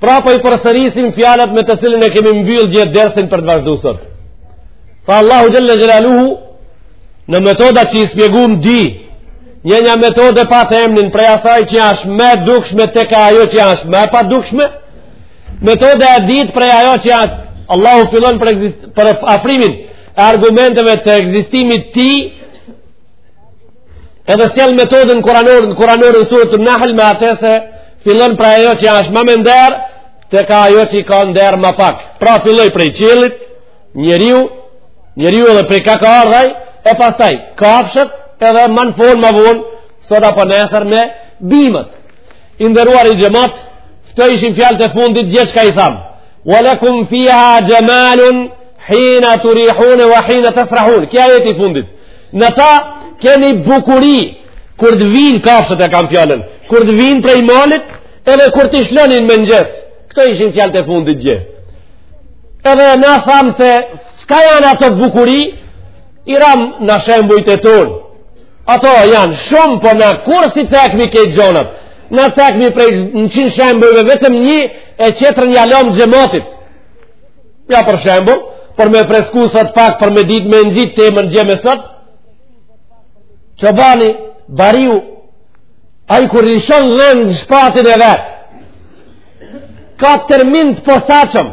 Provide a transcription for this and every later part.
Pra po i përsërisim fjalët me të cilën e kemi mbyllë gje dersin për të vazhduar sot. Fa Allahu xhele xhelaluhu në metodat që i spjeguam di, njënja metodë e pat emrin prej asaj që është më e dukshme tek ajo që është më e padukshme, metoda e ditë prej ajo që është Allahu fillon për, për afrimin e argumenteve të ekzistimit të tij Edhe sjell metodën kuranore, kuranoren suretu Nahl me atë se fillon pra ajo që është më me nder, te ka ajo që i ka nder më pak. Pra filloi prej qiellit, njeriu, njeriu edhe prej ka ka ardh aj, e pastaj kafshët edhe më në fund më vonë sot apo nesër me bimët. I nderuari xhemat, këto ishin fjalët e fundit gje çka i thamë. Wa lakum fiha jamalun hina turihun wa hina tasrahun. Ky ajeti i fundit. Në ta keni bukuri kur të vinë kafshët e kam fjalën, kur të vinë prej malit, edhe kur t'i shlonin mëngjes. Këto ishin fjalët e fundit gje. Edhe na thamë se çka janë ato bukuri, i ram na shembujt e tonë. Ato janë shumë, po na kur s'i cekmi krejt gjonat, na cekmi prej njëqind shembujve vetëm një, e qetrën ja lëmë xhematit. Ja për shembull, për me fresku sot pak, për me ditë me ngjitë temën gje me sot, çobani, bariu, ai kur i lshon dhen në shpatin e vetë, ka termin të posaçëm,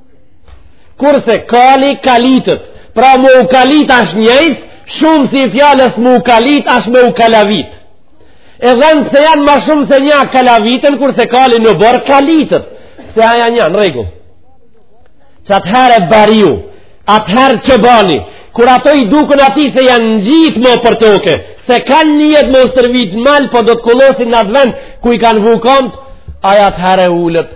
Kurse kali kalitët, pra me u kalit ashtë njëjës, shumësi i fjalës me u kalit ashtë me u kalavit. E dhent se janë ma shumë se një kalavitën, kurse kali në oborr kalitët. Se aj a një, në regull. Që atëherë e bariu, atëherë çobani, kur ato i duken atij se janë ngjitë mo për toke, se kanë nijet me u stërvit n'mal, po do të kullosin në atë vend, ku i kanë vu komt, aj atëherë ulet,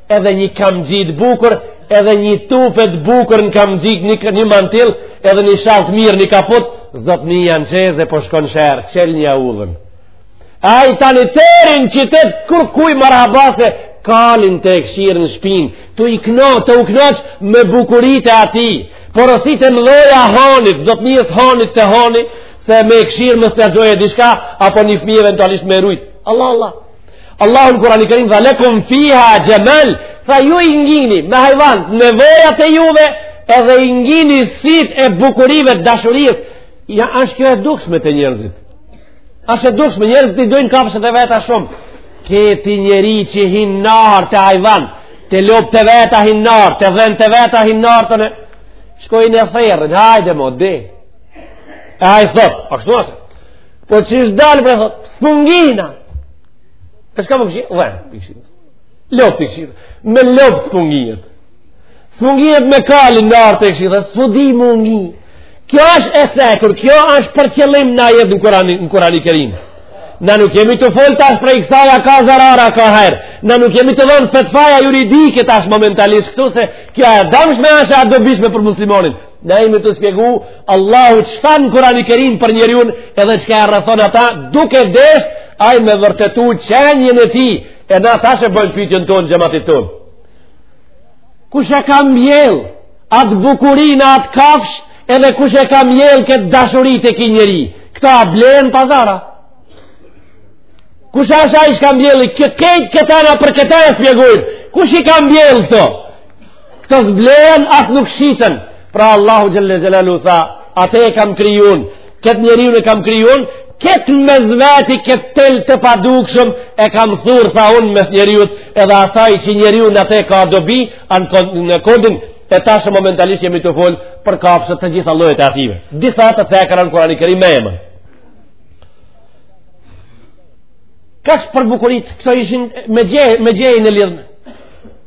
edhe një kamxhi t'bukur, edhe një tufë t'bukur në kamxhi, një, një mantil, edhe një shall t'mirë, një kaput, zotnija n'çeze, po shkon shehër, çelnja udhën. Ai tani tërin qytet kurkuj marhaba se, kalin të e kshirë në shpinë, të i kno, të u knoq me bukurit e atij, porosi të mdhoja hanit, zotnies hanit të hanit, se me e kshirë mos ta gjoje dishka, apo një fmi eventualisht me rujt. Allah, Allah. Allahu në Kurani Kerim tha lekum fiha xhemal, tha ju i ngini me hajvan nevojat e juve, edhe i ngini sit e bukurive të dashurisë. A është kjo e dukshme te njerëzit. Është e dukshme njerëzit i dojnë kafshët e veta shumë. Ke ti njeri që hin n'ahër te hajvan, te lopt e veta hin n'ahër, te dhent e veta hin n'ahër tonë. Shkojnë e thërrin, hajde mo, dhe. E aj thot, ashtu ashtë. Po që është dalë, bre, thot, spungina. E shka më këshin? Dhe, pikshin. Lop, pikshin. Me lop spunginët. Spunginët me kalin në artë, pikshin. Dhe, së di mungi. Kjo është e cekur, kjo është për qëllim në jetë në kurani, në kurani kerim. Ne nuk jemi tu folë tash prej kësaj a ka zarar a ka hajr. Ne nuk jemi tu dhënë fetfaja juridike tash momentalisht këtu se kjo e damshme është a e dobishme për muslimanin. Na jemi tu spjegu, Allahu ç'tha në kurani kerim për njeriun, edhe çka e rrethon ata, duke dasht ai me vërtetu qenien e tij, e na tash e bëjmë pytjen tonë, xhematit tonë. Kush e ka mbjellë atë bukuri n'atë kafshë, edhe kush e ka mbjellë këtë dashuri te ky njeri, këto a blehen n'pazar a. Kush asht ai që ka mbjellë, këtë këtë na për këta e spjegojmë, kush i ka mbjellë këto? Këto s'blehen as nuk shiten. Pra Allahu xhelle xhelaluhu tha, atë e kam krijuar, këtë njeriun e kam krijuar, këtë mes veti, këtë tel të padukshëm, e kam thurë, tha unë mes njeriut, edhe asaj që njeriu në te ka dobi, në kodin, e tash momentalisht jemi tu folë për kafshët të gjitha llojet e atyve. Disa të cekura n'Kurani Kerim me emën. Kaq për bukuritë, këto ishin me gjejë, me gjejë në lidhme.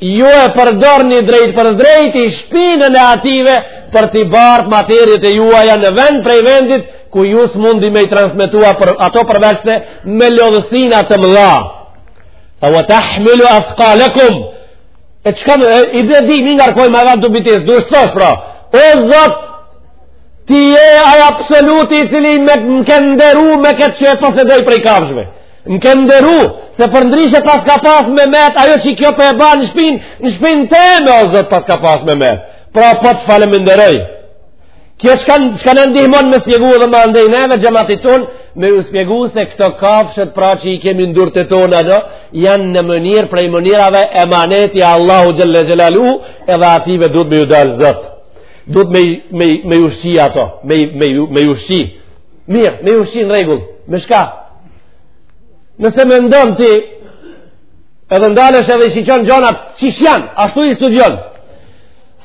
Ju e përdorni drejtpërdrejt shpinën e atyve për t'i bartë materiet e juaja në vend prej vendit ku ju s'mundni me i transmetua për ato përveçse me lodhësina të mëdha. Tha wa tahmilu athqalakum. E çka më i dhe di mi ngarkoj më vend të bites, do të thosh pra. O Zot, ti je ai absoluti i cili më më ke nderuar me këtë që e posedoj prej kafshëve. Më ke nderu, se përndryshe paska pas me met, ajo që kjo po e ban në shpinë, në shpinë teme o Zot paska pas me met. Pra po të falemnderoj. Kjo çka na ndihmon me spjegu dhe mandej neve xhematit tonë, me u spjegu se këto kafshët pra që i kemi n'dorë tonë, ato, janë në mënyrë prej mënyrave emanet i Allahut xhelle xhelaluhu edhe atyve duhet me ju dalë zot. Duhet me, me, me ju ushqy ato, me, me, me ju shqi. Mirë, me ju ushqy n'rregull, me shka? Nëse mendon ti, edhe ndalesh edhe i shiqon gjanat, qysh janë, ashtu i studion.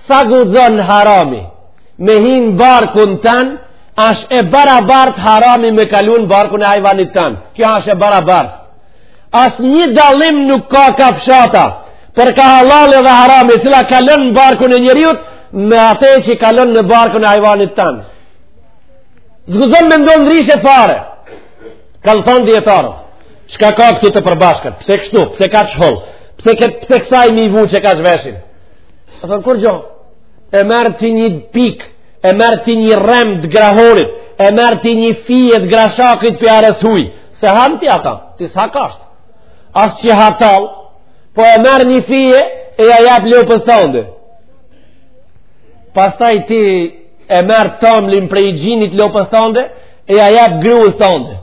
Sa guxon harami, me hi n'barkun tanë, asht e barabartë harami me kalu n' barkun e hajvanit tanë. Kjo asht e barabartë. Asnjë dallim nuk ka kafshata, për ka hallall edhe haram, e cila kalon n'barkun e njeriut, me ate që kalon në barkun e hajvanit tanë. S'guzon mendon ndrishe fare. Kanë thonë dijetarët. Shka ka këtu të përbashkët? Pse kështu? Pse kaq hollë? Pse, ke, pse kësaj me i vu qe kaq veshin? E, thonë, kurgjo. E merr ti një pikë, e merr ti një rrem të grahorit, e merr ti një fije të grashakit prej arës huj. S'e han ti ata, ti s'ha kashtë. As që ha tallë, po e merr një fije, e ja jep lopës tande. pastaj ti e merr tamlin prej gjinit lopës tande, e ja jep grues tande.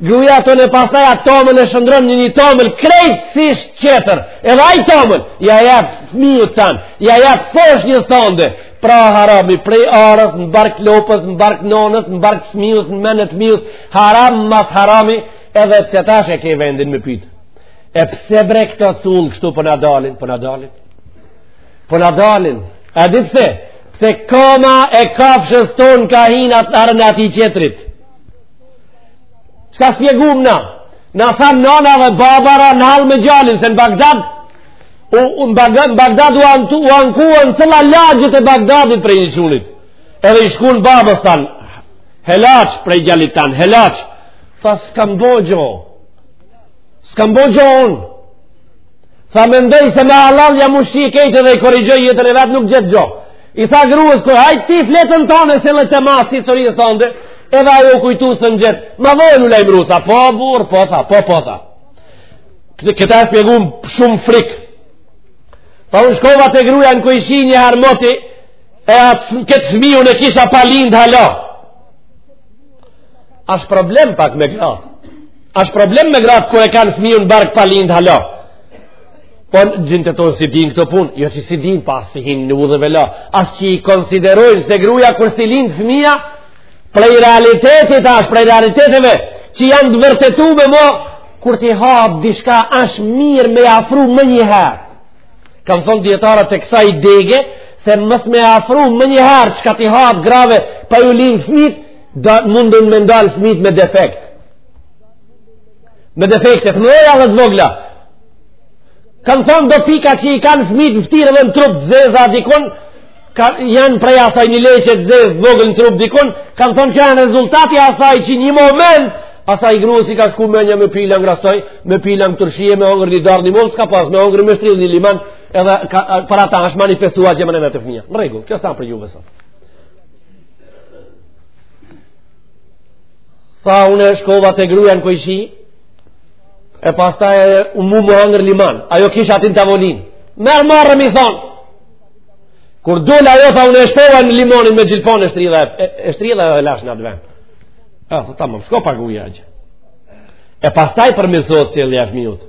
Gruja tan pastaj atë tamël e shndërron në një tamël krejtësisht qetër, edhe aj tamël, ja jep fmiut tan, ja jep foshnjes tande, pra harami prej arës, në bark lopës, në bark nonës, në bark fmius, në menet fmius, haram mas harami, edhe qetash e ke vendin me pyt. E pse bre këto cullë kështu po na dalin, po na dalin? Po na dalin. A di pse? Pse koma e kafshës ton ka hi n'atë arën e atij qetrit. Çka shpjegum na? Na tha nana dhe baba ra në hall me gjalin se në Bagdad u në Bagdad, Bagdad u anku u ankun cëlla lagjet e Bagdadit prej një cullit. Edhe i shkuan babës, thanë: Helaç prej gjalit tan, helaç. Tha s'kam bo gjo. S'kam bo gjo unë. Tha mendoj se me hallall jam ushqy krejt dhe e korrigjoi jetën e vet, nuk gjet gjo. I tha grues kqyr, hajt ti fletën tonë e se le të masë si sëri e sëndë, edhe ajo u kujtu s'un gjet. Ma vonë u lajmëru, tha, po burrë, po tha, po po tha. Këta e shpjegum shumë frik. Tha unë shkova te gruja në kojshi një her moti, e atë këtë fëmi unë e kisha pa lindë halo. Ashtë problem pak me gra. Ashtë problem me gra kur e kanë fëminë në bark pa lindë halo. Po gjintë tonë s'e din këtë punë, jo që s'e din po s'i hin në udhë, vëlla. Ashtë që i konsiderojnë se gruja kur s'i lind fëmija, prej realitetit ashtë, prej realiteteve, që janë të vërtetume mo, kur t'i hahet dishka ashtë mirë me afru menjëherë. Kanë thonë dijetarët të kësaj dege, se mos me afru menjëherë çka t'i hahet grave pa ju lind fëmijë, Da, mundën me dalë fëmit me defekt. Me defekte, të mëdha dhe të vogla. Kanë thonë do pika që i kanë fëmit në fytyrë dhe në trup të zeza dikun, ka, janë prej asaj një leqe të zezë vogël në trup dikun, kanë thonë këto janë rezultati asaj që një moment, asaj grues i ka shku menja me pi lang rasoji, me pi lang turshie, me hongër një dardhë, një mollë, s'ka pas, me hongër, me shtrydh një limon, edhe ka, pra ata është manifestua domethënë te fëmija. Në rregull, kjo sa për juve sot. Tha unë shkova te gruja në kojshi, e pastaj mu m'u hangër limon, ajo kish aty në tavolin. M'erdh marre m'i thonë, kur dol ajo tha unë e shpova limonin me gjilpon e shtrydha e shtrydha e lash në atë vend. E, tha tamam, shko paguje. E pastaj përmirësohet sjellja e fmiut.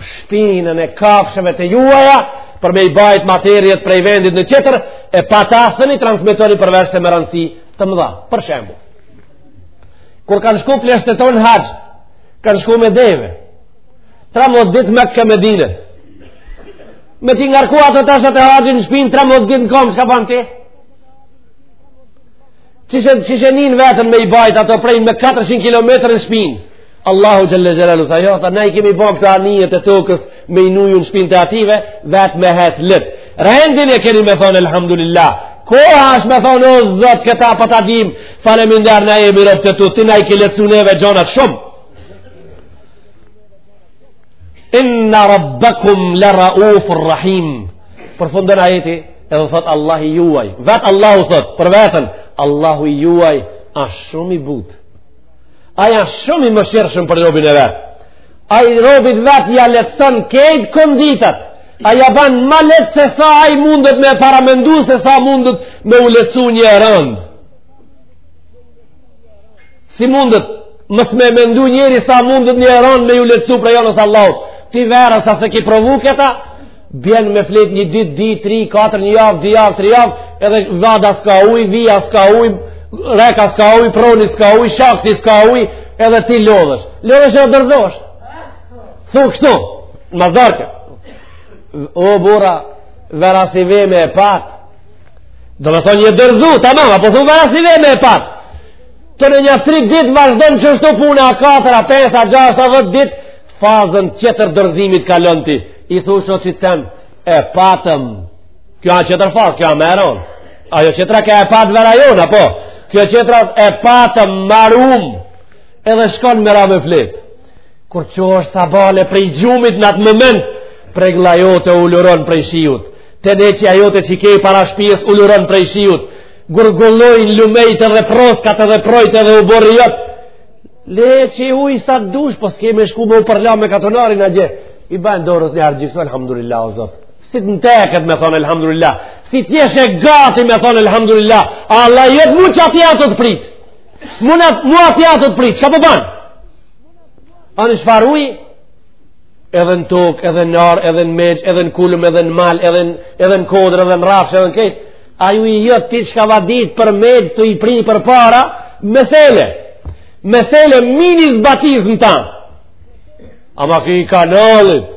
shpinën e kafshëve të juaja për me i bajt materiet prej vendit në qetër e pa ta s'i transmetoni përveç se me randësi të mdha për shembull kur kanë shku pleqtë tonë haxh kanë shku me deve trembdhet ditë Meke Medine me t'i ngarku ato teshat e haxhit shpinë trembdhet ditë në komë shka ban ti Që që njën vetën me i bajt ato prej me 400 km në shpinë. Allahu Xhele Xhelaluhu tha, jo, tha, ne i kemi bo anijet e tokës me i vnu ju në shpinë të atyve, vetë me hec letë. Rendin e keni me thonë, elhamdulillah, koha është me thonë, o Zot, këta po ta dim, faleminder nimetet e tu, ti na i ke letsu neve gjonat shumë. Inna rabbakum la raufur rahim. Përfundon ajeti edhe thot Allah i juaj. Vet Allahu thot për veten, Allahu i juaj asht shumë i butë. Ai asht shumë i mëshirshëm për robin e vet. Ai robit vet ja lehtëson kejt konditat. Ai ja ban ma letë se sa ai mundet me paramendu se sa mundet me u lehtësu një e randë. s'mundet as me mendu njeri sa mundet një e randë me ju letësu prej anës Allahut ti verës a s'e ki provu këta bjen me flet një dit, dy, tri, katër, një javë, dy javë, tri javë edhe vada s'ka uj, vija s'ka uj reka s'ka uj, prroni s'ka uj shahti s'ka uj edhe ti lodhesh lodhesh e dorzohesh thu kështu ma o burra vera si ve me e pat Domethonë je dorzu, tamam, a po thu vera si ve me e pat. Tona nja tri ditë vazhdon qashtu puna, a katër, a pesë, a gjashtë, a dhetë ditë, fazën qetër dorzimit kalon ti. I thu shoqit e patëm. Kjo a qetër fazë, kjo a ma e ronë. Ajo qetra ke e pat vera jonë, apo? Kjo qetra e patëm, marum, edhe shkon me ra me flet. Kur çohesh sabahle prej gjumit në atë moment, prej gla jote uluron prej shiut. Teneqja jote që ke para shpijes uluron prej shiut. Gurgullojnë lumejt edhe proskat edhe projt edhe oborri jot. Le që ki ujë sa të dush, po s'ke me shku me u përla me katunarin a gje. I ban dorës një argjiksu, alhamdulillah o Zot. Si të teket me thonë, alhamdulillah. Si t'jesh gati me thonë, alhamdulillah. Allahi jot mu çaty atë të prit. Mun, mu aty të prit, çka po ban? Ani s'ka uj? Edhe në tokë, edhe në ar, edhe në meqë, edhe në kulm, edhe në mal, edhe, edhe në kodër, edhe në rrafsh, edhe në krejt. Ai uji i jot çka vadit për meqë tu i pri përpara, me thele. Me thele mini zbatiz në ta. A ma këj kanalit,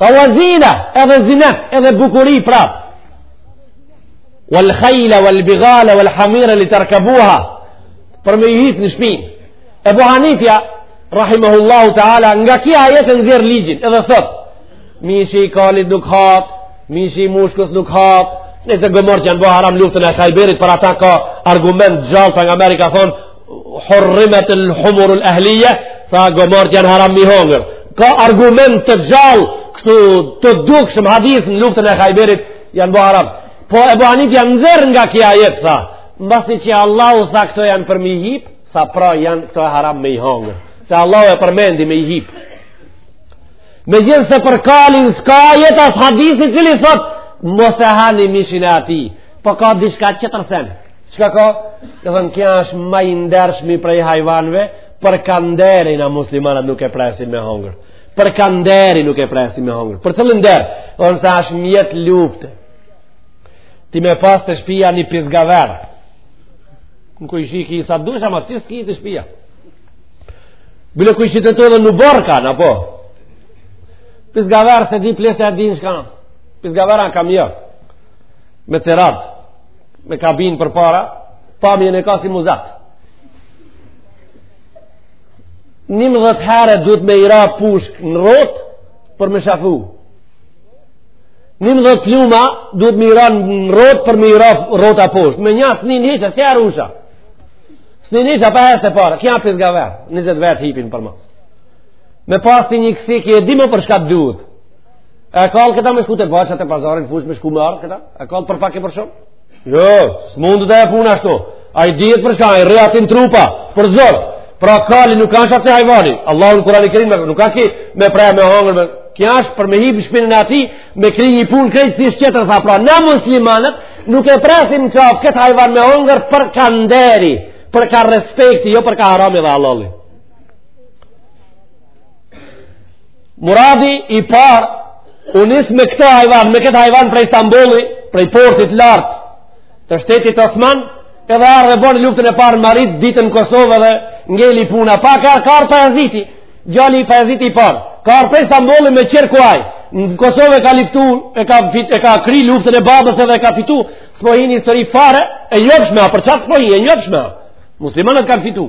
Wa zina edhe zinet edhe bukuri prap Wal khajla wal bigala wal hamira li tërkabuha Për me i hip në shpin Ebu Hanifja Rahimahullahu ta'ala Nga ky ajet e nxjerr ligjin edhe thot Mishi i kalit nuk hahet Mishi i mushkës nuk hahet Nëse gomort janë bo haram luftën e Hajberit Për ata ka argument gjallë Pejgamberi ka thon Hurrimet el-humurul ehlije, tha gomort janë haram me i hongër. Ka argument të gjallë, këtu të dukshëm hadith në luftën e Hajberit, janë bo haram. Po Ebu Hanifja nxjerr nga ky ajet, tha. Mbasi që Allahu tha këto janë për me i hip, tha pra janë këto haram me i hongër. Se Allahu e përmendi me i hip. Megjithëse për kalin s'ka ajet as hadith i cili thotë, mos e hani mishin e atij, po ka diçka tjetër sen. Çka ka? Ka thënë, ky është ma i ndershmi prej hajvanve, për ka nderi na muslimanët nuk e presim me hongër. Për ka nderi nuk e presim me hongër. Për kah nderi, ngase është mjet lufte. Ti me pas te shpia një pizgaver. Nuk ki sigurisht, as ti s'ki te shpia. Bile ushtart edhe në burg kan, po. Pizgaver se di n'se e din çka. Pizgaver asht kamion. Me ceradë. me kabin përpara, pamjen e ka si muzat. Njëmdhet herë duhet me i ra pushk në rotë për me shfry. Njëmdhet pluma duhet me i ra në rotë për me i ra rrota poshtë. Me nja s'hin, hiç s'ia rrëxon. S'hin hiç pa herë të parë, ky pizgaver, njëzet vet hipin përmas. Me pas ti një kësi, ky e dim për çka duhet. E ka këta me shku te baçja, te pazari n' fush me shku me ardhë këta? E ka për pak e për shumë? Jo, s'ma do puna ashtu. Ai dihet për çka, ai rreh atin trupa, përzen. Pra kali nuk hahet, s'asht hajvani. Allahu në Kurani Kerim nuk ka kriju me prej me hangër me... Kja është për me hibë shpinën e atij, me kry një punë krejt sen tjetër, tha pra, na muslimanët nuk e presim qaf këtë hajvan me hangër për ka nderi, për ka respekti, jo për ka harami dhe hallalli. Muradi i par u nis me këtë hajvan, me këtë hajvan prej Stambolli, prej portit lartë të shtetit Osman, edhe erdh e bëri luftën e parë në Maricë, të dytën në Kosovë dhe ngeli puna. Pa ka ardh, ka ardh Bajaziti, djali Bajaziti i parë. Ka ardh prej Stambolli me qërë kuaj, në Kosovë e ka liftu, e ka, fit, e ka kri luftën e babës edhe e ka fitu, s'po hi në histori fare, e njofshme, për qatë s'po hi, e njofshme, muslimanët kanë fitu.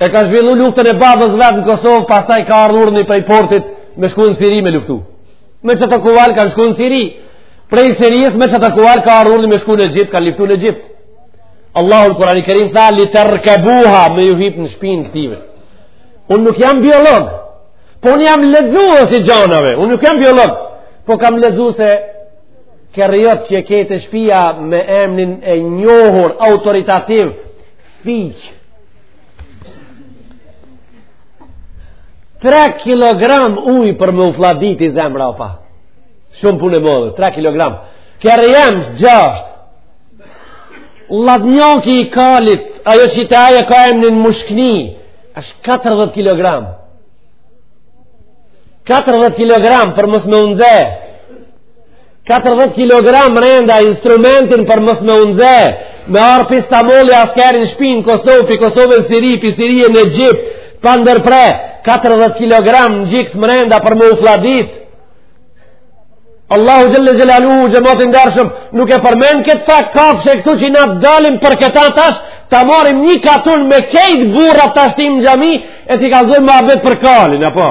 E ka zhvillu luftën e babës vetë në Kosovë, pasaj ka ardh urdhni prej portit me shku në Siri me luftu. Me qat kal ka shku në Siri. Prej Sirijës me qat kal ka ardh urdhni me shku në Egjipt, ka liftu në Egjipt. Allahu në Kurani Kerim tha, li terkebuha me ju hip në shpinë këtive. Unë nuk jam biolog, po unë jam lexues i gjanave, unë nuk jam biolog, po kam lexu se kerri jot që ke te shpia me emnin e njohur autoritativ Fiq 3 kilogram uj për me u flladit zemra opa Shumë punë e modhe 3 kilogram Kerri jem gjasht Lladnjoki i kalit Ajo që te aj e ka emnin mushkni është 40 kilogram 40 kilogram për mos me u nxe 40 kilogram mrenda instrumentin për mos me u nxe, me ardh pi Stamolli askeri n'shpin, Kosovë, pi Kosovë në Siri, pi Sirie në Egjipt, pa ndërpre, 40 kilogram në gjoks mrenda për me u flladit. Allahu xhel-le xhelaluhu, xhemat i ndershëm, nuk e përmen këtë fakt, kafshë këtu qi na të dalim për këta tash, ta marrim një katun me kejt burra t'i shtim në xhami, e t'i kazojmë muhabet për kalin, apo?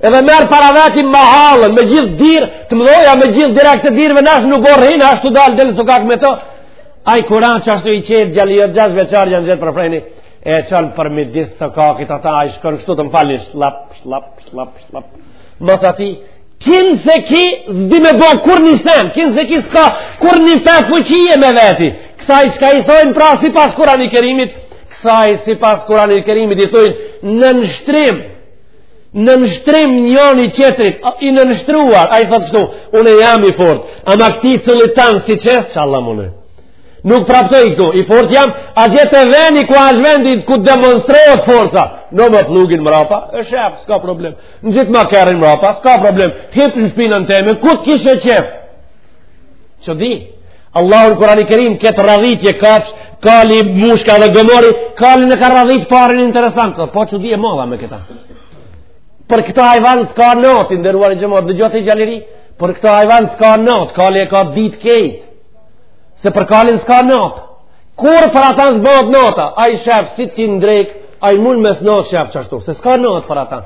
edhe merr para veti mahallën, me gjithë dyer, të mdhoja me gjithë direkë të dyerve, nashë nuk borë hinë, ashtu dalë del në sokak me to, ai kur an qashtu i qetë djali jot gjashtë vjeçar ja ngjit për freni, e çon përmidis sokakit ata, ai shkon kështu të më falish, shlap, shlap, shlap, shlap, mas ati, kinse ki s'di me bo kurnjisen, kinse ki s'ka kurnjisen fuqie me veti, kësaj çka i thojnë pra sipas kurani kerimit, kësaj sipas kurani kerimit i thojnë nënshtrim, nënshtrim njoni qetrit, i nënshtruar, ai thotë kështu, unë jam i fort, ama këti cëllitan si qesë, që Allah mune. Nuk praptoj këtu, i fort jam, hajde te veni ku ashtë vendi, ku demonstrohet forca, vnoma pllugin mrapa, e shef, s'ka problem, ngjitma kerrin mrapa, s'ka problem, hip në shpinën teme, ku të kishe qef, Që di, Allahu në Kurani Kerim këtë radhitje ka, kali mushka dhe gomari, kalin e ka radhit t'parin interesant, dhe, po që di e madha me këta. Për këta hajvan s'ka natë, nderuar xhemat, dhe gjote i gjaliri, për këta hajvan s'ka natë, kali e ka dit kejt, se për kalin s'ka natë. Kur për ata s'bohet nata, ai shef, si ti n'drekë, ai mun mesnatë shef qashtu, se s'ka natë për ata.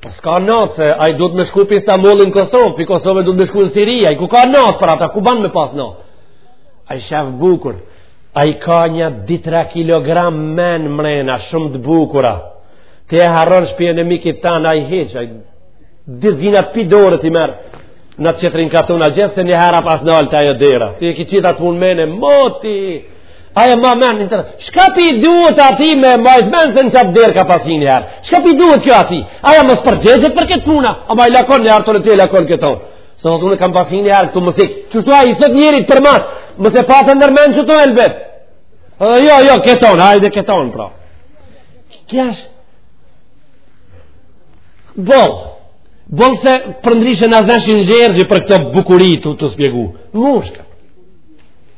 Po s'ka natë se ai duhet me shku pi Stambollit në Kosovë, pi Kosove duhet me shku në Siri, ai ku ka natë për ata, ku ban me pas natë? Ai shef bukur. Ai ka një 2-3 kg men mrena, shumë të bukura. Ti e harron shtëpinë e mikit tan, ai hiç, ai di vina pi dorë ti merr. Në tjetrin katun a ke kenë një herë pas n'atë ajo dera. Ti e ke qit atë punë mene, moti. Ai e man men një tërë, çka pi duhet atij me majtë men se në qat derë ka pas hi një herë? Çka pi duhet kjo atij? Hajde m'u përgjigjet për këtë puna, ama ai lakon, një herë ti e lakon këtë anë. Se thotë unë kam pas hi një herë këtu mysafir. Qështu ai i thotë njerit për matë, më se patë ndërmen që të elbet. A, jo, jo, këtë anë, hajde këtë anë, pra. Kjo është... Boll. Boll se përndryshe na duheshin gjergji për këtë bukuritu të shpjegu. Mushka.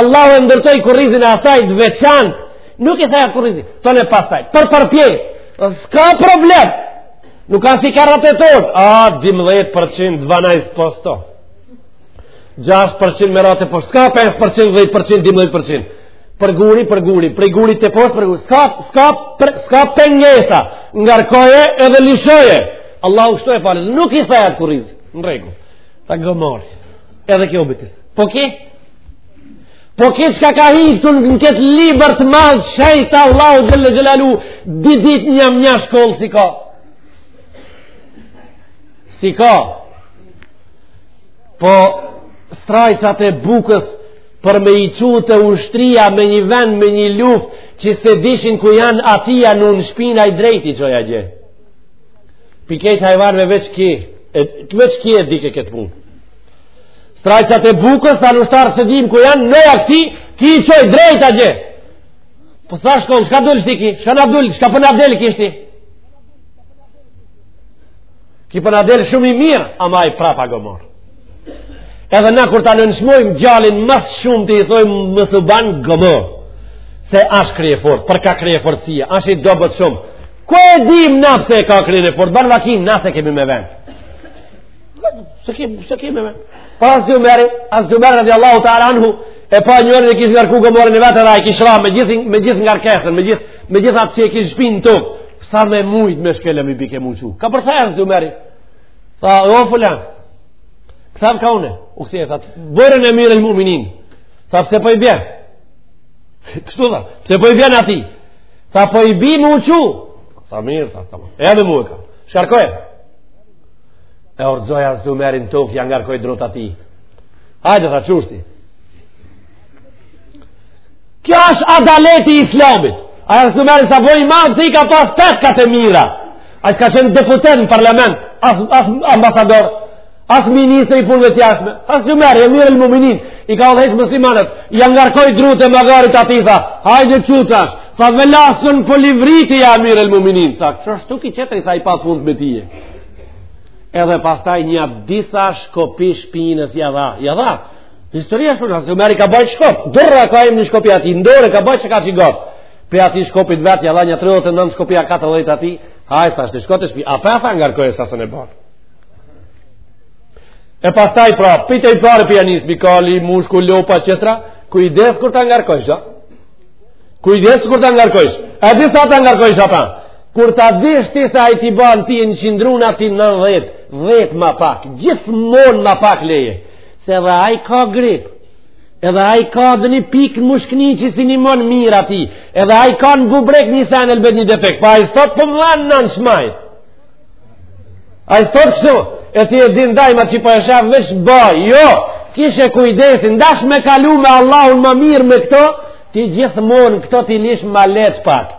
Allahu e ndërtoi kurrizin e asaj të veçantë. Nuk i thahet kurrizi, thonë, pastaj. Për përpje, s'ka problem. Nuk a si karrat e tonë. A, 12% dvanaest posto. 6% me ra teposhtë. S'ka 5%, 10%, 12%. Për guri, për guri, për guri teposhtë, për guri. S'ka, s'ka, për, s'ka pengesa. Ngarkoje edhe lishoje. Allahu shtu e falë. Nuk i thahet kurrizi. Në rregull. Te gomari. Edhe kjo bitis. Po ky? Po ky çka ka hi këtu në këtë libër të madh shejtë Allahu xhele xhelaluhu, din ti, njëfarë shkolle s'i ka. S'i ka. Po strajcat e bukës për me i çu te ushtria me një vend me një luft që s'e dishin ku janë, atij ja vnon n'shpinë, ai drejt i çojke atje. Pi krejt hajvanve veç ky, e, veç ky e dike këtë punë. Strajcat e bukës, tha, n'ushtarë s'e dim ku janë, vnoja këtij, ky i çoi drejt atje. Po sa shkollë, çka dul qishtu ky? Çka na dul, çka po na del ky qishtu? Ky po na del shumë i mirë, ama ai prapë a gomar. Edhe na kur ta nënçmojmë djalin ma së shumti i thojmë mos u ban gomar. Se ashtë krije fort, po ka kriju fortësia, ashtë i dobët shumë. Ku e dim na pse e ka kriju fort, ban vaki, na s'e kemi me vend. S'e kimi, s'e kimi me. Pa hazreti Ymeri, hazreti Ymeri radi Allahu ta'ala anhu, e pa njërin e kish ngarku gomarin e vet dhe e kish ra me gjithë me gjithë ngarkesën, me gjithë me gjithë atë që e kish n'shpinë n'tokë. Sa me mujt me shkelm i bike m'u çu. Ka për tha hazreti Ymeri. Tha, o fulan, këtha më ka une, u këtje, tha, bujrum emirel muminin. Tha, pse po i bjen? Kështu tha, pse po i bjen atij? Tha, po i bi m'u çu. Tha, mirë, tha, tha, edhe mu e ka. Shkarkoje, E rrëzoi hazreti Ymeri n'tokë, ia ngarkoi drutë atij. Hajde, tha çu ti. Kjo është adaleti i islamit. Ai hazreti Ymeri s'u bo i madh, se i ka pas petkat e mira. Ai s'ka qenë deputet në parlament, as as ambasador, as ministër i punëve t'jashtme. Hazreti Ymeri, emirel muminin, i ka udhëheq muslimanët, ia ngarkoi drutë e magarit atij, tha, hajde çu tash, tha, valla s'un po livriti, ja emirel muminin, tha, qeshtu ky tjetri, tha, i pa punë me tije. edhe pastaj nja disa shkopi shpinës ia dha, ia dha. Historia shumë, hazreti Ymeri ka bajt shkop, dirra ka emën shkopi atij, n'dorë e ka bajt që ka që gërë. Pej atij shkopit vet, ia dha nja 39 shkopi a 14 atij, hajt tash ti shko te shpia, apet tha ngarkoje sa s'un barë. E pastaj pra, pite i pare për janis, mikali, mushku, lopa, tjetra, kujdes kur ta ngarkojsh, da? Kujdes kur ta ngarkojsh. E di sa ta ngarkojsh, a pa? Kur ta dish ti se ai t'i ban ty njëqind druna, ti nandhetë, dhetë ma pak, gjithmonë ma pak leje, se edhe ai ka grip, edhe ai ka dhe një pikë në mushkëni që s'i nimon mirë atij, edhe ai ka në bubrek një send elbet një defekt, po ai s'thotë po po më dhamb në në t'majtë. Ai s'thotë kështu, e ti e din dajma që po e shaf vesh baj, jo, kishe kujdesin, n'dash me kalu me Allahun më mirë me këto, ti gjithmonë këto t'i lish ma lehtë pak.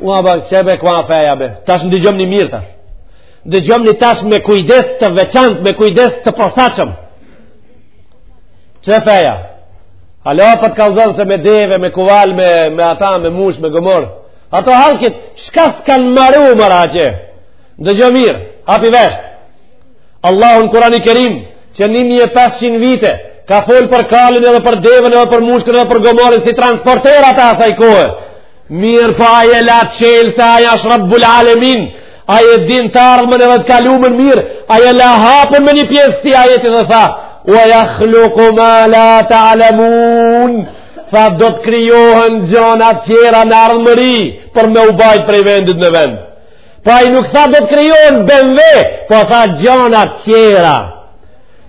Ua ba, qe be kjo feja be? Tash dëgjomni mirë tash. Dëgjomni tash me kujdes të veçantë, me kujdes të posaçëm. Që feja? Allahu po të kallzon se me deve, me kual, me, me ata, me mushk, me gomar. Ato halkit, çka s'kanë maru më mëra që? Dëgjom mirë, hapi veshët. Allahu n'Kurani Kerim, qe 1500 vite, ka folë për kalin edhe për devën edhe për mushkën edhe për gomarin si transporterë të asaj kohe. Mirëpo, e la çelë se Ai asht rabbul alemin, Ai e din të ardhmen edhe të kalumen mirë, Ai e la hapun me një pjesë të ajetit dhe tha, ue jahluku ma la ta'lemun, tha do të krijohen gjana tjera në ardhmëri, për me u bajt prej vendit në vend. Po ai nuk tha do të krijohen BMW, po tha gjona të tjera.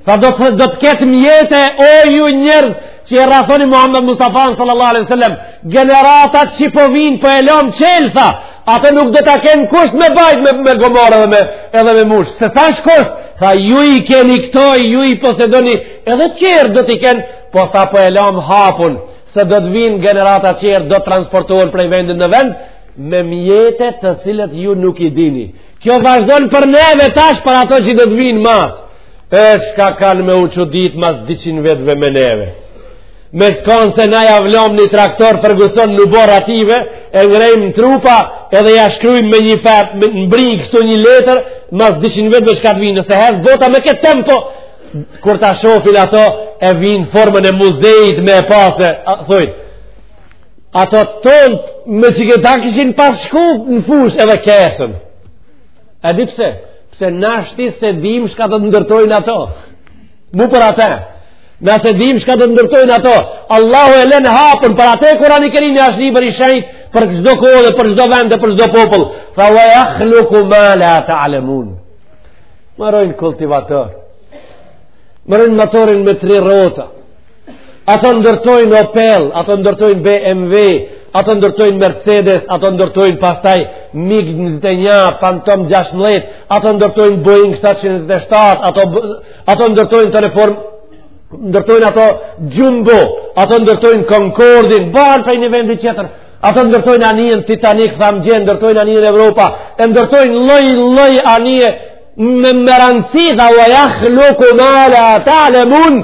Tha do të do të ketë mjete o ju njerëz që e rrethoni Muhammed Mustafan sallallahu alaihi wasallam, gjeneratat që po vijnë po e lam çelë tha, ato nuk do ta kenë kusht me bajt me me gomorë dhe me edhe me mushk. Se s'asht kusht, tha ju i keni këto, ju i posedoni, edhe tjer do t'i kenë, po tha po e lam hapun se do të vinë gjenerata të tjerë do të transportohen prej vendit në vend me mjete të cilat ju nuk i dini. Kjo vazhdon për neve tash për ato që do të vinë mas. E shka kanë me u çudit mas 200 vjetëve me neve. Me të konë se na ja lom një traktor Ferguson në kooperativë, e ngrejmë në trupa edhe ja shkrujmë me një fat, me në brinjë kështu një letër, mas 200 vjetëve shka të vinë. Nëse hec bota me këtë tempo, kur ta shofin ato, e vinë formën e muzejit me e pa se, thujtë. Ato thonë me qikëta kishin pas shku në fushë edhe keshën. E di pse? Pse na shti s'e dim shka do ndërtojnë ato. Mu për ata. Na s'e dim shka do të ndërtojnë ato. Allahu e len hapun për ate Kurani Kerimi ashtë libër i shenjt për çdo kohe, për çdo vend dhe për çdo popull. Tha wa jahluku ma la ta'lemun. Marojnë kultivator. Marojnë motorin me tri rota. Ato ndërtojnë Opel, ato ndërtojnë BMW, ato ndërtojnë Mercedes, ato ndërtojnë pastaj MiG 21, Phantom 16, ato ndërtojnë Boeing 727, ato ato ndërtojnë teleform ndërtojnë ato Jumbo, ato ndërtojnë Concordin, ban prej një vendi tjetër. Ato ndërtojnë anijen Titanic, thamë dje, ndërtojnë anijen Evropa, e ndërtojnë lloj-lloj anije, me më rëndësi tha wa jahluku ma la ta'lemun.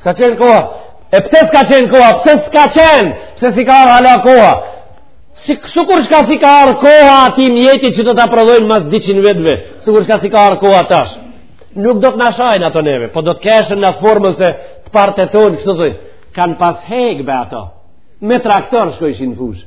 S'ka qenë koha. E pse s'ka qenë koha? Pse s'ka qenë? Pse s'i ka ardhë hala koha? Si, sikur shka s'i ka ardhë koha atij mjetit që do ta prodhojnë mas 200 vjetëve. Sikur shka s'i ka ardhë koha tash. Nuk do të na shajnë ato neve, po do të keshën në formën se të parët tonë, kështu zor kanë pas hekë be ato. Me traktor shkojshin fushë.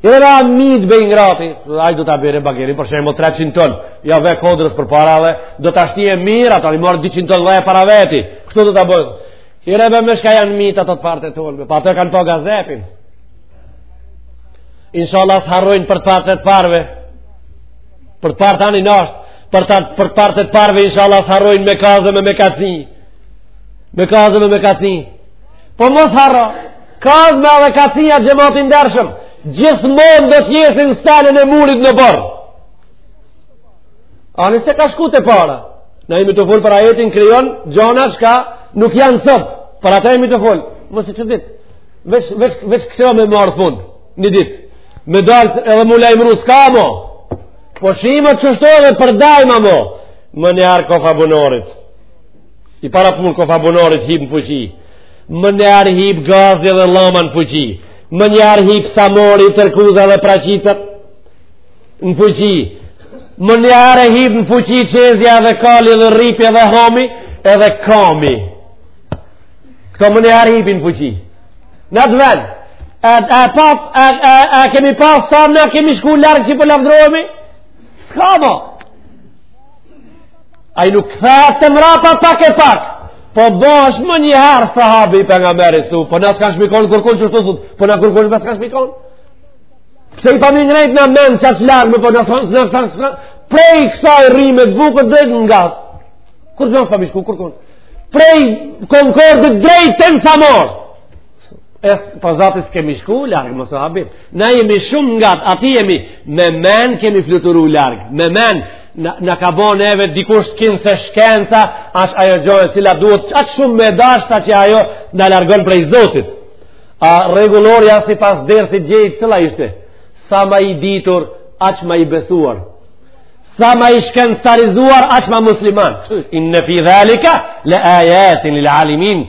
Edhe në amit be i ngrati, ai do ta bjerë bagerin, për shembull 300 ton, ja ve kodrës përpara dhe, do të ashti e mirë, ato një morë 200 ton dhe e para veti, kështu do të bëjë. Qyre be me shka janë mitë ato të parët tonë, paskan pa gazepin. Inshallah të harrojnë për të parte të parve, për të parte anë i nashtë, për të për të parte të parve, inshallah të harrojnë me kazëm e me kaci, me kazëm e me kaci. Po mos harro, kazma dhe kacija xhemat i ndershëm, gjithmonë do t'jesin stalën e murit n'oborr. A nëse ka shku përpara, na jemi tu fol për ajetin kryon, gjona shka nuk janë sëpë, për ata jemi tu fol, mos i që ditë, veç, veç, veç këseo me marrë fund, një ditë, me dalë edhe m'u lajmëru s'ka mo, po shimët qashtu edhe për dajma mo, menjherë kofa bunorit. i para punë kofa bunorit hip në fuqi menjherë hip gazi edhe llama në fuqi menjherë hip samori tërkuza edhe praqitat në fuqi menjherë hip në fuqi çezja edhe kali edhe rripi edhe homi edhe kami këto menjherë hip në fuqi n'at ven a, a, pap, a, a, a kemi pas sa na kemi shku larg që po lavdrohemi s'ka mo Ai nuk kthehet mrapa pak e pak. Po bo është menjherë sahabi për nga meri su. Po na s'kashmi kon kurkun qishtu thot. Po na kurkun s'kashmi kon. Pse i pami ngrejt na men kaq larg me po na s'kashmi kon. Prej kësaj rryme të bukur drejt në gaz. Kurgjo s'pami shku kurkun. Prej konkordit drejt e në samor. Esë po zati s'kemi shku larg mor sahabi. Na jemi shumë ngat aty jemi me men kemi fluturu larg. Me men na ka bo neve dikush kinse shkenca ash ajo gjo e cila duhet qaq shumë me dashë sa që ajo na largon prej zotit. A rregullorja sipas dersit dje cila ishte sa ma i ditur aq ma i besuar sa ma i shkencarizuar aq ma musliman. Inne fi dhalika le ajatin lil alimin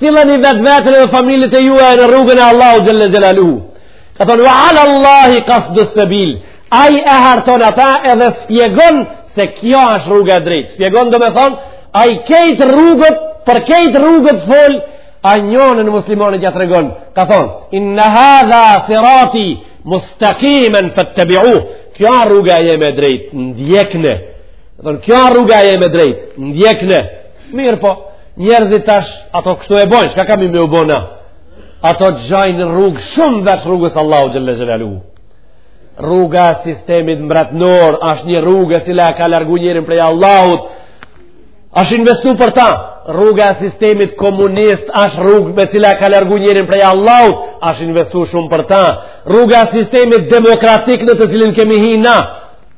Silleni vetveten edhe familjet e juaja në rrugën e Allahut Xhelle Xhelaluhu. Ka thonë, wa ala Allahi kasdus sebil. Aj e harton ata edhe spjegon se kjo është rruga e drejtë. Spjegon domethonë, aj kejt rrugët, për kejt rrugët fol, a njonën muslimonit ja tregon. Ka thonë, inne hadha sirati mustakimen fettebiuh. Kjo rrugë e jeme drejtë, ndjekne. Kjo rrugë e jeme drejtë, ndjekne. Mirëpo, Njerëzit tash ato kështu e bojnë, shka kami me u bo na? Ato gjajnë rrugë shumë veç rrugës s'Allahut Xhelle Xhelaluhu. Rruga e sistemit mbretnor, ashtë një rrugë e cila e ka largu njerin prej Allahut, ashtë investu për ta. Rruga e sistemit komunist, ashtë rrugë e cila e ka largu njerin prej Allahut, ashtë investu shumë për ta. Rruga e sistemit demokratik në të cilin kemi hi na,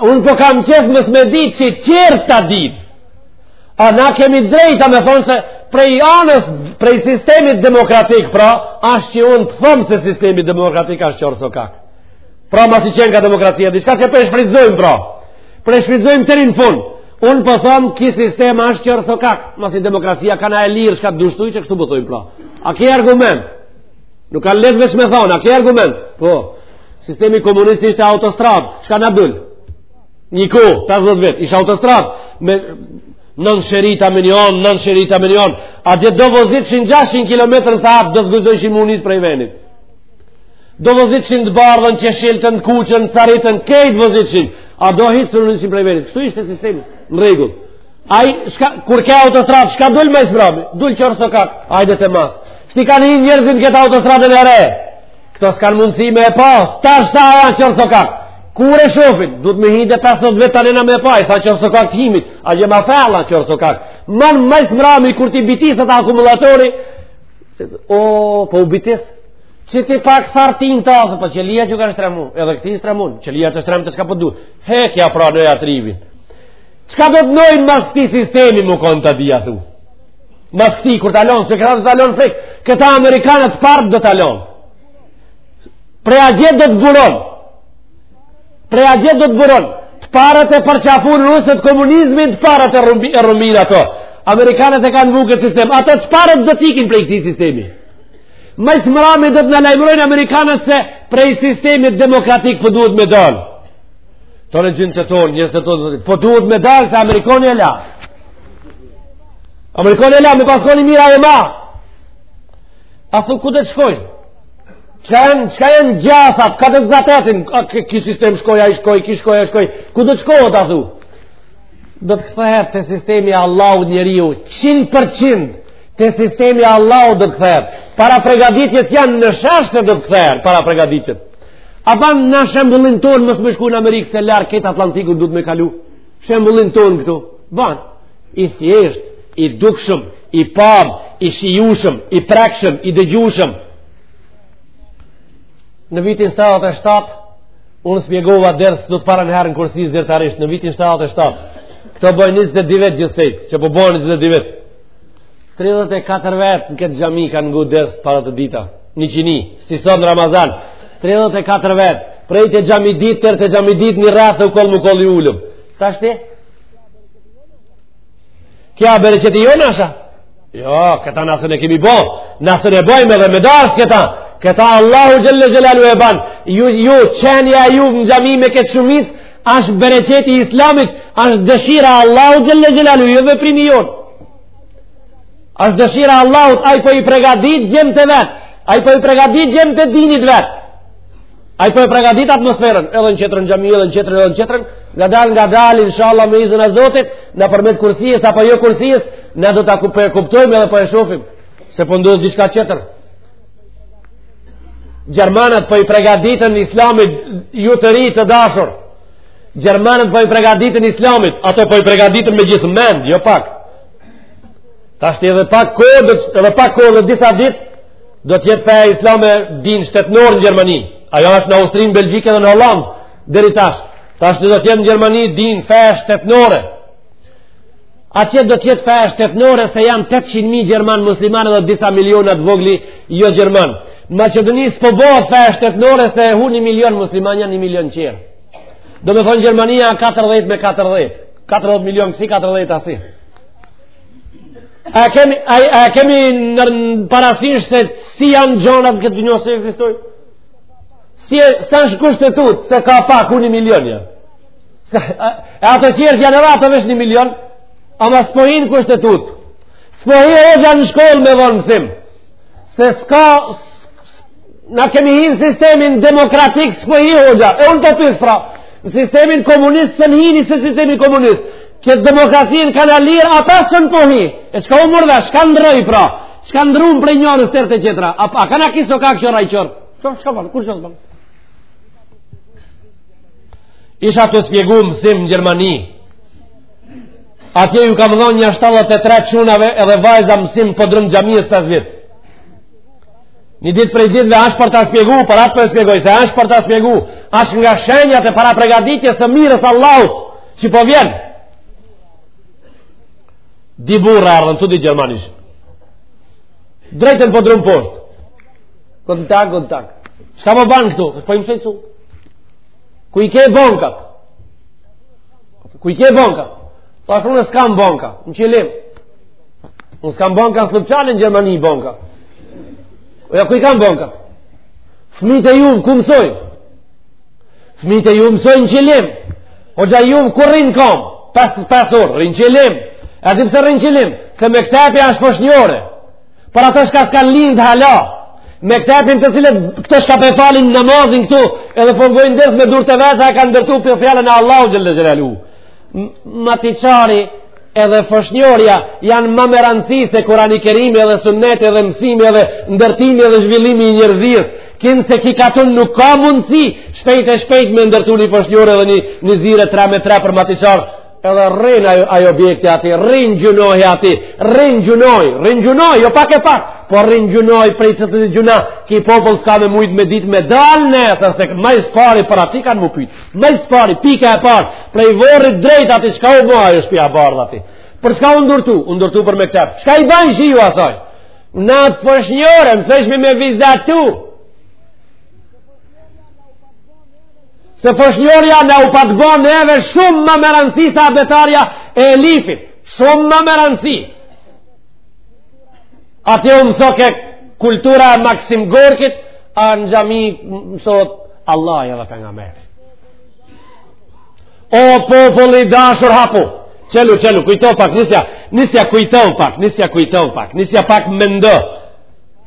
Unë po kam qejf mos me dit që qërë të dit. A na kemi drejta me thonë se prej anës, prej sistemit demokratik, pra, ashtë që unë të thom se sistemi demokratik ashtë çorsokak. Pra, masi qenka demokracia, diçka që po e shfrytzojmë, pra, po e shfrytzojmë deri në fund. Unë po thom ky sistem ashtë çorsokak, masi demokracia kanka e lirë, çka të dush thuj, që kështu po thojmë, po pra. A ki argument? Nuk kanë lehtë veç me thonë, a ke argument? Po, sistemi komunist ishte autostradë, çka na dul? Njiku 50 vjet, ishte autostradë, me nën shirita me njën, nën shirita me njën, edhe do vozitshin 600 km në sat, do s'guxojshin me u nis prej venit. Do vozitshin të bardhën, jeshiltën, të kuqen, të saritën, krejt vozitshin, a do hiç s'u nisshin prej venit. Kështu ishte sistemi, në rregull. A çka, kur ke autostradë, çka dul ma së mrami? Dul çorsokak, hajde te mas. Sti kanë njerëzit këtë autostradën e re. Këto s'kan mundësi me e pas. Tash sa janë çorsokak. Kur e shofin, duhet me hi edhe 50 vjet tani na me pa, sa çorsokak himit. A je ma fellë çorsokak. Ma ma së mrami kur t'u bitiset akumulatori. O, po u bitis. Që ti pak thartin të asë, po që lija që ka shtremu, edhe këti shtremu, që lija të shtremu të çka po du, hekja pra në jatrivin. Çka do të ndodh mas këti sistemi me kon të di, a thu? Mas këti, kur ta lanë, se këta ta lanë frik, këta Amerikanët t'parët do ta lanë. Prej atje do të buron. Prej atje do të buron. Të parët e përqafun rusët komunizmin, të parët e rumin ato. Amerikanët e kanë vu kët sistem. Ato të parët do t'ikin prej këti sistemi. Ma së mrami do të na lajmërojnë Amerikanët se prej sistemit demokratik po duhet me dalë. Të gjint tonë, njerëzit tonë, po duhet me dalë se Amerikoni e la. Amerikoni e la, me pas kon i mirë e ma. A thu, ku do të shkojnë? Çka janë, çka janë gjasat, kah të zatetin, a ky, ky sistem shkoi, ai shkoi, ky shkoi, ai shkoi, ku do të shkojnë, a thu? Do të kthehet te sistemi i Allahut njeriu, 100% te sistemi i Allahut do të kthehet. Parapregaditjet janë në shesh, do të kthehet, parapregaditjet. A ban në shembullin tonë mos me shku në Amerikë se larg, këtë Atlantikun duhet me kalu? Shembullin tonë këtu? Ban, i thjeshtë, i dukshëm, i pamë, i shijushëm, i prekshëm, i dëgjushëm. Në vitin 77, unë shpjegova ders do të parën herë në kursi zyrtarisht, në vitin 77, këto bojnë 22 vjet gjithsejt, që po bohen 22 vjet. 3-4 vetë në këtë xhami kanë ngu ders para të dita. Një qini, si sot në Ramazan, 34 vetë, prej te xhami ditë, te te xhami ditë, një rrathë të kolë më kolë i ullëm. Tashti, ky bereqeti jonë asht a? Jo, këta na s'un e kemi bo, na s'un e bojmë edhe me dashtë këta, këta Allahu xhele xhelaluhu e ban, ju, ju qenia juj në xhami me këtë shumicë, ashtë bereqeti i islamit, ashtë dëshira e Allahut xhele xhelaluhu, ju jo veprimi jonë. Asht dëshira e Allahut, ai po i pregadit gjemtë e vet. Ai po i pregadit gjemtë e dinit vet. Ai po i pregadit atmosferën, edhe në qetrën xhami, edhe në qetrën, edhe në qetrën, ngadal ngadal inshallah me izin e Zotit, na përmet kursies apo jo kursies, na do ta kupë kuptojmë edhe po e shofim se po ndodh diçka qetër. Gjermanët po i pregaditen Islamit ju të ri të dashur. Gjermanët po i pregaditen Islamit, ato po i pregaditen me gjithë mend, jo pak. Tashti edhe pak kohë, edhe pak kohë, edhe disa ditë, do të jetë feja islame din shtetnor në Gjermani. Ajo është në Austri, në Belgjikë dhe në Hollandë, deri tash. Tashti do të jetë në Gjermani din fe shtetnore. Atje do të jetë fe shtetnore se janë 800.000 gjermanë muslimanë edhe disa miliona të vogli jo gjermanë. Në Maqedoni s'po bëhet fe shtetnore se hu një milion muslimanë janë, një milion qerë. Domethonë Gjermania 40 me 40. 40 milion kësi, 40 asi. A kemi, a, e kemi parasysh se si janë gjanat në këtë dynja si ekzistojnë? Si e, s'asht në kushtetutë, se ka pak, ku një milion janë? Se, a, e ato qerët janë edhe ato veç një milion, ama s'po hin kushtetutë. S'po hin hoxha në shkollë me dhonë mësim. Se s'ka, Na kemi hinë sistemin demokratik s'po hin hoxha, e unë të pys pra, në sistemin komunist s'un hini se sistemi komunist, këtu demokracinë kanë lirë, ata s'un po hin, e çka u mërda, çka ndrroi pra, çka ndrroi prej njërës te te qetra, a, a ka në kiso ka kështë rajqërë, çka, çka ban, kur qësë banë? Isha tu shpjegu mësim në Gjermani, atje ju kam dhonë nja 73 çunave edhe vajza mësim në podrum xhamisë 5 vjet, Një ditë prej ditëve ashtë për ta shpjegu, për atë po e shpjegoj, se ashtë për ta shpjegu, ashtë nga shenjat e parapregaditjes së mirës Allahut, që po vjen. Dy burra erdhën, të dy gjermanisht. Drejt në podrum poshtë. Guten Tag, guten Tag. Çka po ban këtu? Po i mësoj? Ku i ke bankat? Ku i ke bankat? Tash unë s'kam banka, në qilim. Unë s'kam banka së lëpçalë në Gjermani banka. Hoxha, ku i kam banka? Fëmijët e jumë ku mësojnë? Fëmijët e jumë mësojnë n'qilim. Hoxha jumë ku rrinë? Ka pes, pes orë rrinë n'qilim. E di pse rrinë n'qilim? Se mektepi ashtë foshnjore. Për ata çka s'kan lindë hala. Mektepin të cilët këta çka pe falin namazin këtu edhe po ngojnë ders me durt e veta e kan ndërtu për fjalën e Allahu xhelle xhelle. Matiqari, edhe foshnjorja janë ma me rëndësi se kurani kerimi edhe sunneti edhe mësimi edhe ndërtimi edhe zhvillimi i njerzisë kinse ki katun nuk ka mundësi shpejt e shpejt me ndërtu një foshnjore edhe një, një zire 3 me 3 për matiqar edhe rrin ai, ai objekti ati rrin gjunoh ati rrin gjunoh, rrin gjunoh, jo pak e pak por rrin gjunoh prej këtij gjuna ki popull s'ka me mujt me dit me dal në e t se ma s'pari për ati kanë m'u pyt Ma s'pari, pika e parë, prej vorrit drejt ati, çka u ba ajo shpia bardh ati? Për çka u ndërtu? U ndërtu për mektep. Çka i bajshi ju asaj? Në atë foshnjore, mësojshmi me vizatu. Se foshnjorja na u patë bonë neve shumë ma me rëndësi sa abetarja e elifit. Shumë ma me rëndësi. Ati u mësojke kultura e Maksim Gorkit, a në xhami mësot Allahi edhe pejgameri. O populli dashur hapu, çelu, çelu, kujtov pak, nisja, nisja kujtov pak, nisja kujtov pak, nisja pak mendo.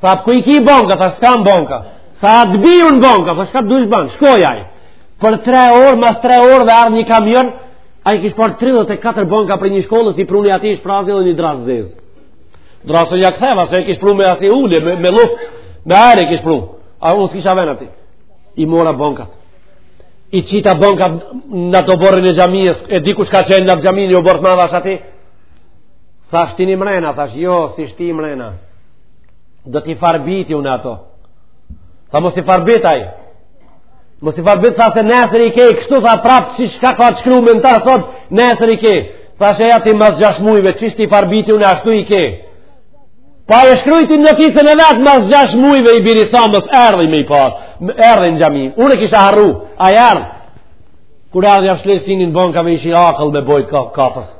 Tha, ku i ki bonka, thash, s'kam bonka. Tha, të biju unë bonka, thash, çka të dush ban, shkoj ai. Për tre orë, mas tre orë dhe ardhë një kamion, ai kish parë 34 bonka prej një shkolle, i pruni ati i shprazi dhe një drasë zezë. Drasën ja ktheva, se e kish pru me asi ullje, me, me luft, me are e kish pru. A unë s'kisha ven ati. I mora bonkat. I qita bonkat n'at oborrin e xhamisë, e di kush ka qenë n'at xhami, oborr t'madh është ati. Tha shtini mrena, thash jo, s'i shti mrena. Do t'i farbiti unë ato. Tha mos i farbit aj. Mos i farbit tha se nesër i ke, kështu tha prap si çka kan shkru në ta sot, nesër i ke. Thash eja ti mas gjash mujve, qysh t'i farbiti unë ashtu i ke. Pa e shkrujti në noticën e vet mas gjash mujve i biri samës, erdhi me i parë, erdhi në xhami. Unë e kisha harru, ai erdhi. Kur erdhi ja shlersinin bonka me ishin akull me bojt ka, kafës.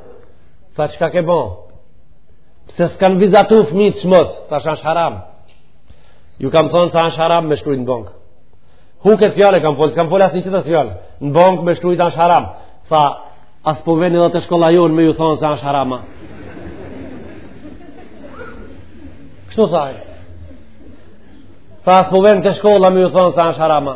Tha çka ke bon? Se s'kan vizatu fmi të shmës, thash asht haram. Ju kam thonë se është haram me shkrujt në bankë. Hu këtë fjalë e kam folë, s'kam folë asnjë tjetër fjalë. Në bankë me shkrujt është haram. Tha, a s'po vjen edhe te shkolla jonë me ju thonë se është haram a. Kështu tha aj. Tha, a s'po vjen te shkolla me ju thonë se është haram a.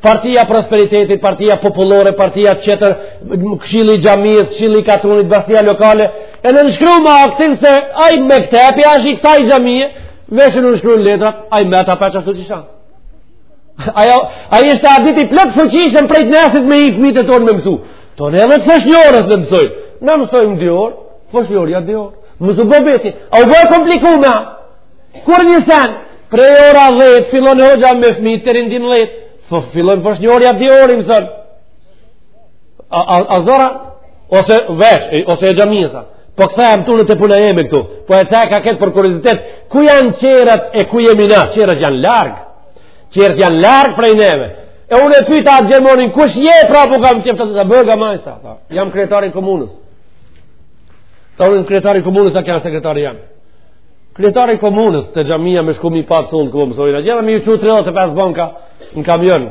Partia Prosperitetit, Partia Popullore, Partia qetër, Kshilli i Xhamisë, Kshilli i Katunit, Bashkësia Lokale, e nënshkrum aktin se ai me këte, e pi, asht i ksaj xhamie, veç e nënshkrun letrat, ai me ta përqa ashtu qysh janë. Ajo, ai është arditi plotfuqishëm prejt nesit me fmitë tonë me mësu. Tonë edhe te ofshin një orë s'na mësojn. Na mësojnë dy orë, ofshin një orë, ja dy orë. Me msu, bre, a u bo e komplikume Kur një sen, prej ora dhejt, fillon hoxha me fmitë deri njimdhet, fë po fillon përsh një orja dhe ori, mësim. A, a, a zora, ose veç, e, ose e xhami, sa. Po këthe e me tonë te puna jemi këtu. Po e tregoj këtë për kurizitet, ku janë qerët e ku jemi na? Qerët janë largë. Qerët janë largë prej neve. E unë e pyta atë gjermonin, kush je pra po kam qeftë të të bëga majsta? Tha, jam kryetari komunës. Thashë unë kryetari komunës, tha qe sekretari jam. Kryetari i komunës te xhamia me shku mi pa cull ku mësoi na, gjitha me ju çu 35 banka në kamion,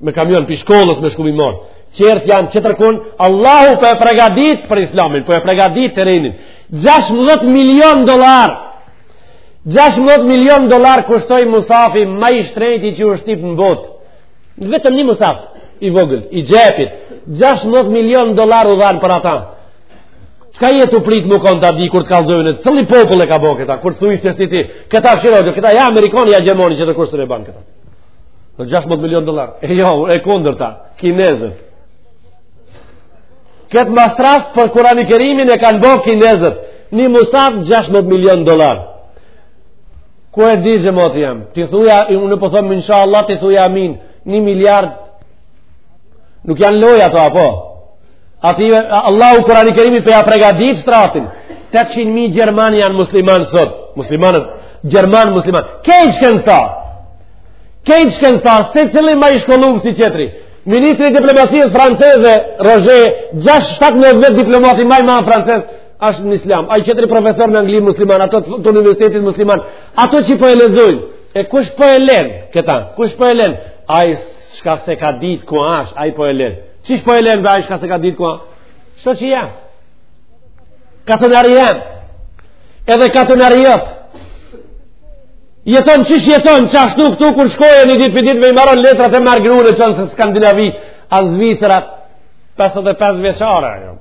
me kamion pi shkollës me shku mi marr. Qert janë qetërkun, Allahu po e pregadit për Islamin, po e pregadit terrenin. 16 milion dollar. 16 milion dollar kushtoi musafi ma i shtrejti që u shtip në botë. Vetëm një Musaf i vogël, i xhepit. 16 milion dollar u dhan për ata. Çka je tu prit me kon, ta di kur t'kallzoj unë? Cili popull e ka bo këta? Kur të thuj ti? Këta shirojë, këta ja amerikani, ja gjermoni që t'kushton e banë këta. Dhe 16 milion dolar. E jo, e kundërta. Kinezët. Këtë masraf për Kurani Kerimin e kanë bo kinezët. Një musaf 16 milion dolar. Ku e di që moti jam? Ti thuja, unë po thom inshallah, ti thuja amin. Një miliard. Nuk janë loja to, apo? Ative, Allahu Kurani Kerimit po ja pregadit shtratin, 800.000 gjerman janë musliman sot, musliman, gjerman musliman, kejt shkencëtarë, kejt shkencëtarë, secili ma i shkollum si qetri, ministri i diplomacisë franceze, Roger, 6-17 diplomati ma i madh francez, është në islam, ai qetri profesor në Angli musliman, ato të universitetit musliman, ato që po e lezojnë, e kush po e lenë, këta, kush po e lenë, ai shka s'e ka ditë ku ashtë, ai po e lenë, Qish po e len be ai shka s'e ka ditë ku a? Se ça jam? Katunar jam? Edhe katunar jet? Jeton qish jeton, qashtu këtu kur shkojni ditë për ditë me i marron letrat e marë grune që nësë Skandinavi, a Zvicra, 55 vjeçare, jo.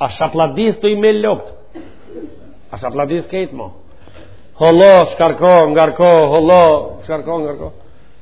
A shapladis ti me lopt? A shapladis krejt mo? Hollo, shkarko, ngarko, hollo, shkarko, ngarko.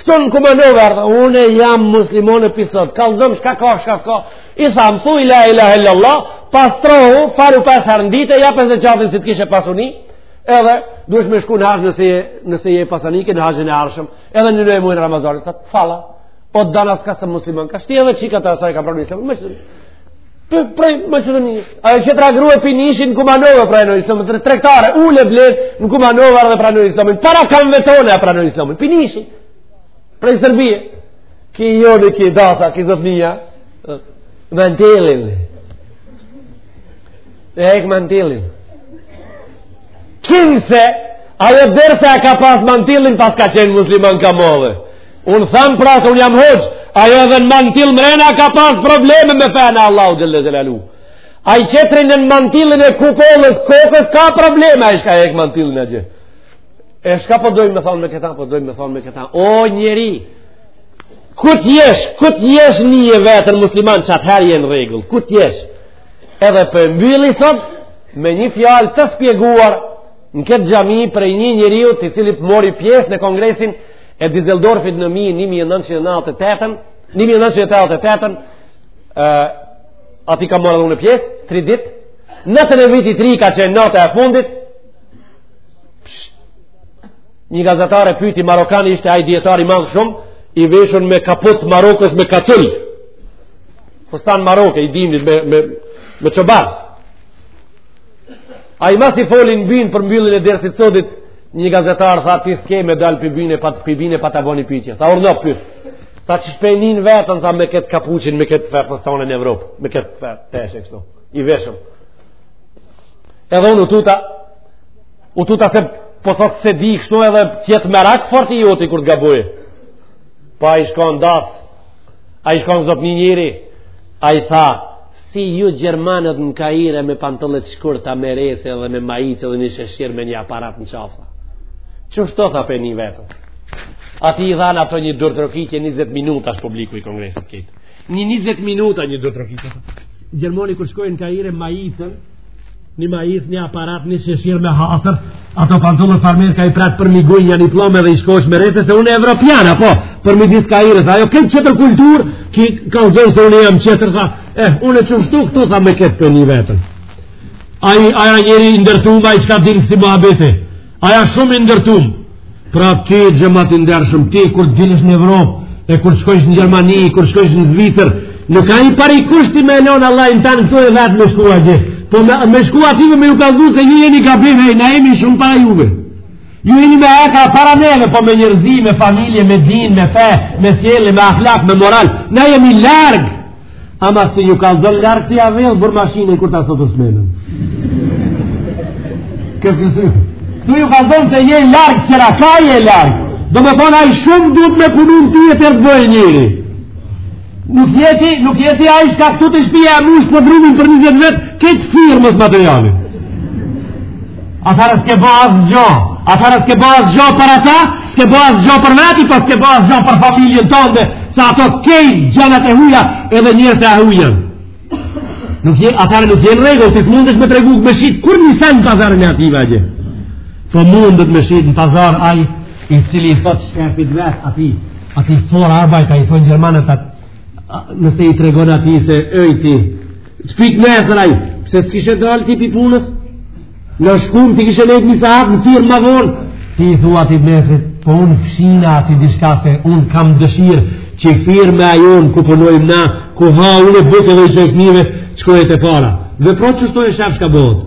Këto në Kumanovë ardhë, une jam muslimane pi sot, kallëzom shka ka, shka s'ka, i tham thuj la ilahe illallah, pastrohu, falu pes herë në ditë, jepe zeqatin si t'kishe pasuni, edhe duhesh me shku në haxh nëse je, nëse je pasanike, në haxhin e arshëm, edhe një në mujin e Ramazanit, sa t'fala, o dana s'ka se musliman, ka shti edhe çikat e saj ka pranu islam, me shtë, Prej Maqedonie, ajo qetra grue pi Nishi në Kumanovë pranoi islamin, tregtare, u le blet në Kumanovë dhe pranoi islamin, para kam vetone e pranoi islamin, pi Nishi, prej Serbije, ki joni, ki data, ki zotnia, mantilin, e hek mantilin, kinse, ajo dersa e ka pas mantilin paska qenë musliman ka modë, Unë thamë prap se unë jam hoxhë, ajo edhe në mantil mrena ka pas probleme me fenë e Allahut xhelle xhelaluhu. Ai qetri në mantilin e kupolës kokës ka probleme, ai shka e hek mantilin e gjithë. E shka po dojmë me thonë me këta, po dojmë me thonë me këta. O njeri, ku t'jesh, ku t'jesh njih veten musliman, atëherë je në rregull, ku t'jesh. Edhe po e mbylli sot, me një fjalë të shpjeguar në këtë xhami prej një njeriu i cili mori pjesë në kongresin e Dizeldorfit në 1998-ën, 1988-ën, aty kam marrë dhe unë pjesë, tri ditë, natën e vitit t'ri ka qenë nata e fundit, një gazetar e pyti, marokan ishte ai dijetar i madh shumë, i veshun me kaput marokez me kaculë, fustan Marokë, i dimnit me, me, me qëbarë. Ai masi foli në binë për mbylljen e dersit sotit, Një gazetar tha ti s'ke me dal pi bine pa pi bine pa ta bo ni pyetje. Tha urdhno pyet. Tha qysh pe nin veten tha me kët kapuçin, me kët fustan në Evropë, me kët veshë kështu. I veshëm. Edhe unë tuta u tuta se po thot se di kështu edhe t'jet merak fort i joti kur të gabojë. Po i shkon dasë Ai shkon zot një njeri, ai tha, si ju Gjermanët në Kaire me pantollat e shkurta, me rese edhe me majicë edhe një sheshir me një aparat në qafë. Qashtu tha pe nij veten. Aty i dhanë ato një duartrokitje 20 minutëshe publiku i kongresit këtë. Një 20 minuta një duartrokitje. Gjermani kur shkon në Kaire majicën, Një majicë, një aparat, një sheshir me hasër, ato pantollat farmer ka i pret përmi guj një pllomë edhe i shkoq me rese, se unë e evropiana, po, përmidis Kaires, ajo kët qetër kulturë, ki kallzon se une jam qetër, tha, eh, une qashtu këtu, tha me këtë po nij veten. Ai njeri i nderum, ai çka din kësi muhabete, Ai a shumë i ndërtum, pra ti xhemat i ndershëm, ti kur të dilsh në Evropë, e kur shkojsh në Gjermani, kur shkojsh në Zvicër, nuk a i pari kushti me e lon Allahin tanë këtu e vetë me shku atje. Po me, me shku atyve me ju kallzu se ju jeni gabim hej, na jemi shumë para juve. Ju jeni me eka para neve, po me njerzi, me familje, me din, me fe, me sjellje, me ahlak, me moral. Na jemi larg. Ama si ju kallzon larg t'ja vjedh bormashinën kur ta sotë është menën. Këtë kësë ju. Këtu ju kallzon se je larg, qëra ka je larg. Domethonë ai shumë duhet me punu në ty e të bëjë njeri. Nuk je ti, nuk je ti ai çka këtu te shpia e mush podrumin për njëzet vjet, këtë firmës materialin. Atëherë s'ke bo asgjo, atëherë s'ke bo asgjo për ata, s'ke bo asgjo për veti, pa po s'ke bo asgjo për familjen tënde, se ato krejt gjanat e huja edhe njerëz e hujen. Nuk je, atëherë nuk je n'rregull, ti s'mundesh me tregu me shit, kur nisen në pazarin e atyve atje? Po mundet me shit në pazar ai, i cili i thot shefit vet atij, atij Vorarbeiter, i thojn gjermanët atë, nëse i tregon atij se ëj ti të pyt nesër ai pse s'kishe dalë ti pi punës në shkum ti kishe nejt një sahat në firmë ma vonë ti i thua atij nesrit po unë fshina aty dishka se unë kam dëshirë që firma jonë ku punojmë na ku ha unë bukë edhe i çoj fmijve t'shkojë para dhe pro qështu e shaf çka bëhet